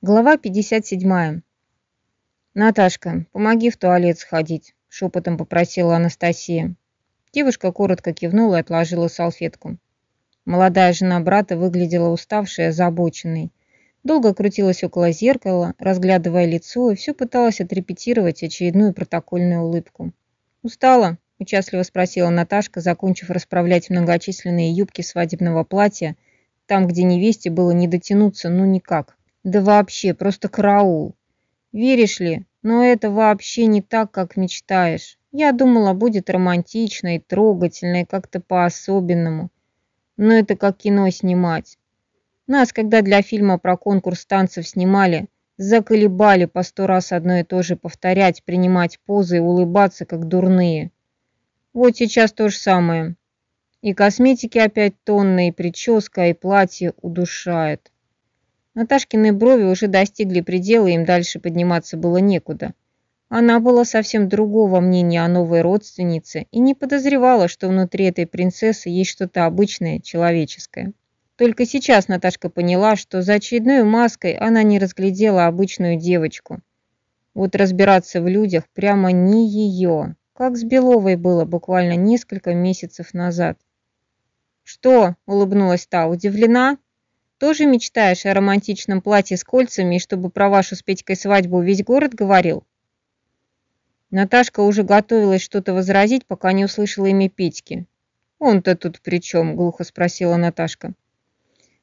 Глава 57. «Наташка, помоги в туалет сходить», – шепотом попросила Анастасия. Девушка коротко кивнула и отложила салфетку. Молодая жена брата выглядела уставшей и озабоченной. Долго крутилась около зеркала, разглядывая лицо, и все пыталась отрепетировать очередную протокольную улыбку. «Устала?» – участливо спросила Наташка, закончив расправлять многочисленные юбки свадебного платья, там, где невесте было не дотянуться ну никак. Да вообще, просто караул. Веришь ли, но это вообще не так, как мечтаешь. Я думала, будет романтично и трогательно, и как-то по-особенному. Но это как кино снимать. Нас, когда для фильма про конкурс танцев снимали, заколебали по сто раз одно и то же повторять, принимать позы и улыбаться, как дурные. Вот сейчас то же самое. И косметики опять тонны, и прическа, и платье удушает. Наташкины брови уже достигли предела, им дальше подниматься было некуда. Она была совсем другого мнения о новой родственнице и не подозревала, что внутри этой принцессы есть что-то обычное, человеческое. Только сейчас Наташка поняла, что за очередной маской она не разглядела обычную девочку. Вот разбираться в людях прямо не ее, как с Беловой было буквально несколько месяцев назад. «Что?» – улыбнулась та, удивлена? Тоже мечтаешь о романтичном платье с кольцами, и чтобы про вашу с Петькой свадьбу весь город говорил?» Наташка уже готовилась что-то возразить, пока не услышала имя Петьки. «Он-то тут при чем?» – глухо спросила Наташка.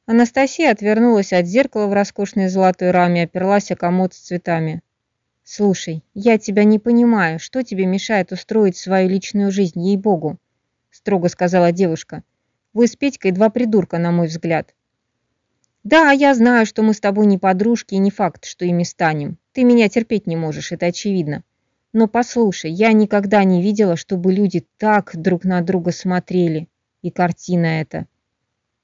Анастасия отвернулась от зеркала в роскошной золотой раме оперлась о комод с цветами. «Слушай, я тебя не понимаю, что тебе мешает устроить свою личную жизнь, ей-богу?» – строго сказала девушка. «Вы с Петькой два придурка, на мой взгляд. Да, я знаю, что мы с тобой не подружки и не факт, что ими станем. Ты меня терпеть не можешь, это очевидно. Но послушай, я никогда не видела, чтобы люди так друг на друга смотрели. И картина эта.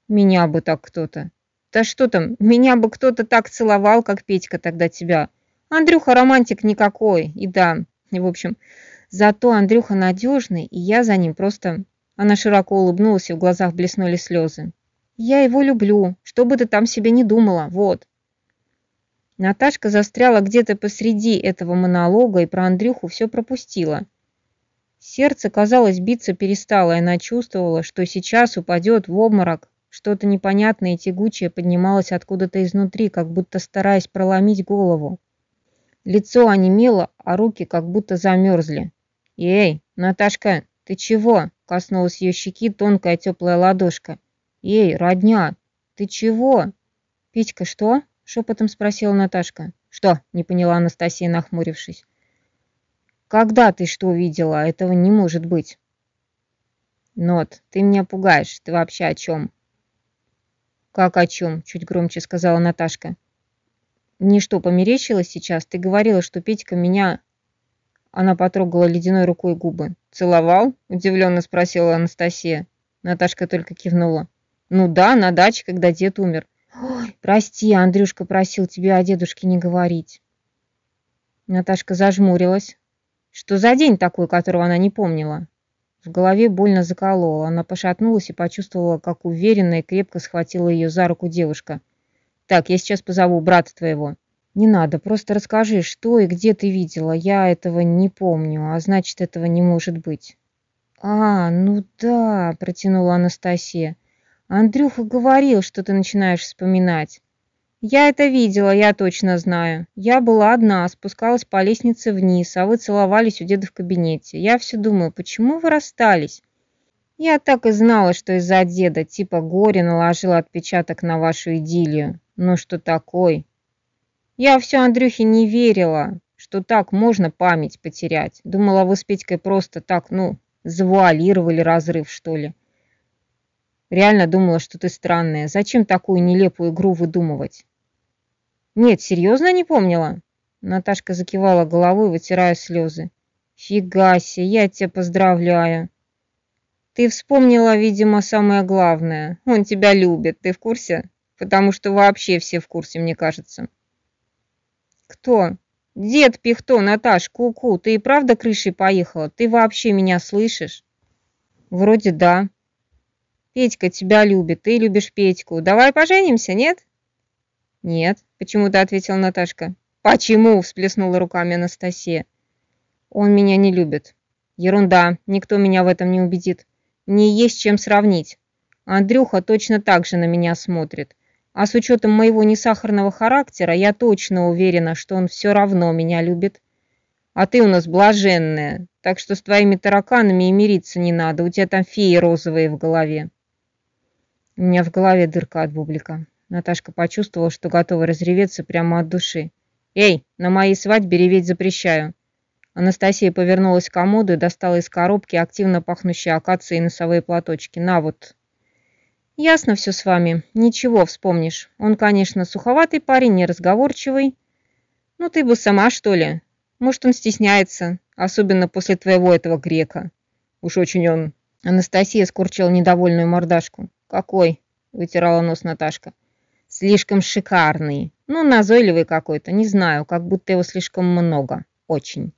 Меня бы так кто-то. Да что там, меня бы кто-то так целовал, как Петька тогда тебя. Андрюха романтик никакой, и да, в общем, зато Андрюха надежный, и я за ним просто... Она широко улыбнулась, и в глазах блеснули слезы. Я его люблю, что бы ты там себе не думала, вот. Наташка застряла где-то посреди этого монолога и про Андрюху все пропустила. Сердце, казалось, биться перестало, и она чувствовала, что сейчас упадет в обморок. Что-то непонятное и тягучее поднималось откуда-то изнутри, как будто стараясь проломить голову. Лицо онемело, а руки как будто замерзли. «Эй, Наташка, ты чего?» – коснулась ее щеки тонкая теплая ладошка. «Эй, родня, ты чего?» «Петька, что?» – шепотом спросила Наташка. «Что?» – не поняла Анастасия, нахмурившись. «Когда ты что видела? Этого не может быть». «Нот, ты меня пугаешь. Ты вообще о чем?» «Как о чем?» – чуть громче сказала Наташка. «Мне что, померещилось сейчас? Ты говорила, что Петька меня...» Она потрогала ледяной рукой губы. «Целовал?» – удивленно спросила Анастасия. Наташка только кивнула. Ну да, на даче, когда дед умер. Ой, прости, Андрюшка просил тебе о дедушке не говорить. Наташка зажмурилась. Что за день такой, которого она не помнила? В голове больно заколола. Она пошатнулась и почувствовала, как уверенно и крепко схватила ее за руку девушка. «Так, я сейчас позову брата твоего». «Не надо, просто расскажи, что и где ты видела. Я этого не помню, а значит, этого не может быть». «А, ну да», – протянула Анастасия. Андрюха говорил, что ты начинаешь вспоминать. Я это видела, я точно знаю. Я была одна, спускалась по лестнице вниз, а вы целовались у деда в кабинете. Я все думаю, почему вы расстались? Я так и знала, что из-за деда, типа горе наложила отпечаток на вашу идиллию. Ну что такой? Я все Андрюхе не верила, что так можно память потерять. Думала, вы с Петькой просто так, ну, завуалировали разрыв, что ли. Реально думала, что ты странная. Зачем такую нелепую игру выдумывать? Нет, серьезно не помнила? Наташка закивала головой, вытирая слезы. Фига себе, я тебя поздравляю. Ты вспомнила, видимо, самое главное. Он тебя любит, ты в курсе? Потому что вообще все в курсе, мне кажется. Кто? Дед Пихто, Наташ, ку-ку, ты и правда крышей поехала? Ты вообще меня слышишь? Вроде да. Петька тебя любит, ты любишь Петьку. Давай поженимся, нет? Нет, почему-то ответила Наташка. Почему? всплеснула руками Анастасия. Он меня не любит. Ерунда, никто меня в этом не убедит. Мне есть чем сравнить. Андрюха точно так же на меня смотрит. А с учетом моего несахарного характера, я точно уверена, что он все равно меня любит. А ты у нас блаженная, так что с твоими тараканами и мириться не надо, у тебя там феи розовые в голове. У меня в голове дырка от бублика. Наташка почувствовала, что готова разреветься прямо от души. «Эй, на моей свадьбе реветь запрещаю!» Анастасия повернулась к комоду и достала из коробки активно пахнущие акацией носовые платочки. «На вот!» «Ясно все с вами. Ничего, вспомнишь. Он, конечно, суховатый парень, неразговорчивый. Ну ты бы сама, что ли? Может, он стесняется, особенно после твоего этого грека. Уж очень он...» Анастасия скорчила недовольную мордашку. «Какой?» – вытирала нос Наташка. Слишком шикарный. Ну, назойливый какой-то, не знаю, как будто его слишком много. Очень.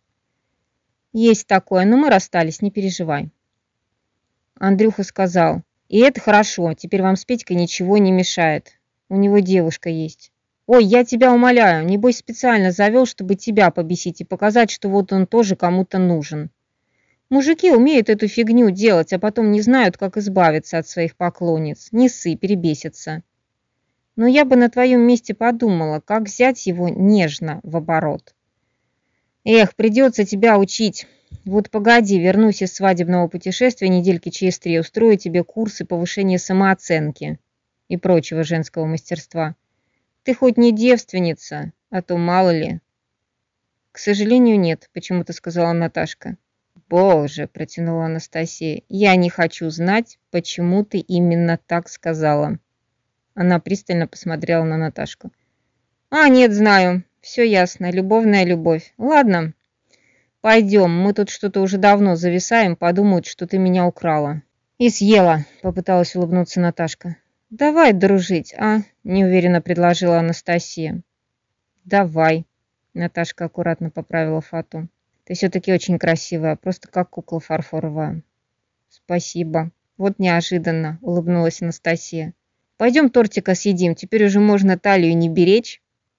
Есть такое, но мы расстались, не переживай. Андрюха сказал, и это хорошо, теперь вам с Петькой ничего не мешает. У него девушка есть. Ой, я тебя умоляю, небось специально завел, чтобы тебя побесить и показать, что вот он тоже кому-то нужен. Мужики умеют эту фигню делать, а потом не знают, как избавиться от своих поклонниц. Не ссы, перебесятся. Но я бы на твоем месте подумала, как взять его нежно в оборот. Эх, придется тебя учить. Вот погоди, вернусь из свадебного путешествия недельки через три, устрою тебе курсы повышения самооценки и прочего женского мастерства. Ты хоть не девственница, а то мало ли. К сожалению, нет, почему-то сказала Наташка. Боже, протянула Анастасия, я не хочу знать, почему ты именно так сказала. Она пристально посмотрела на Наташку. «А, нет, знаю. Все ясно. Любовная любовь. Ладно. Пойдем. Мы тут что-то уже давно зависаем. Подумают, что ты меня украла». «И съела», — попыталась улыбнуться Наташка. «Давай дружить, а?» — неуверенно предложила Анастасия. «Давай», — Наташка аккуратно поправила фату. «Ты все-таки очень красивая, просто как кукла фарфоровая». «Спасибо. Вот неожиданно», — улыбнулась Анастасия. Пойдем тортика съедим, теперь уже можно талию не беречь.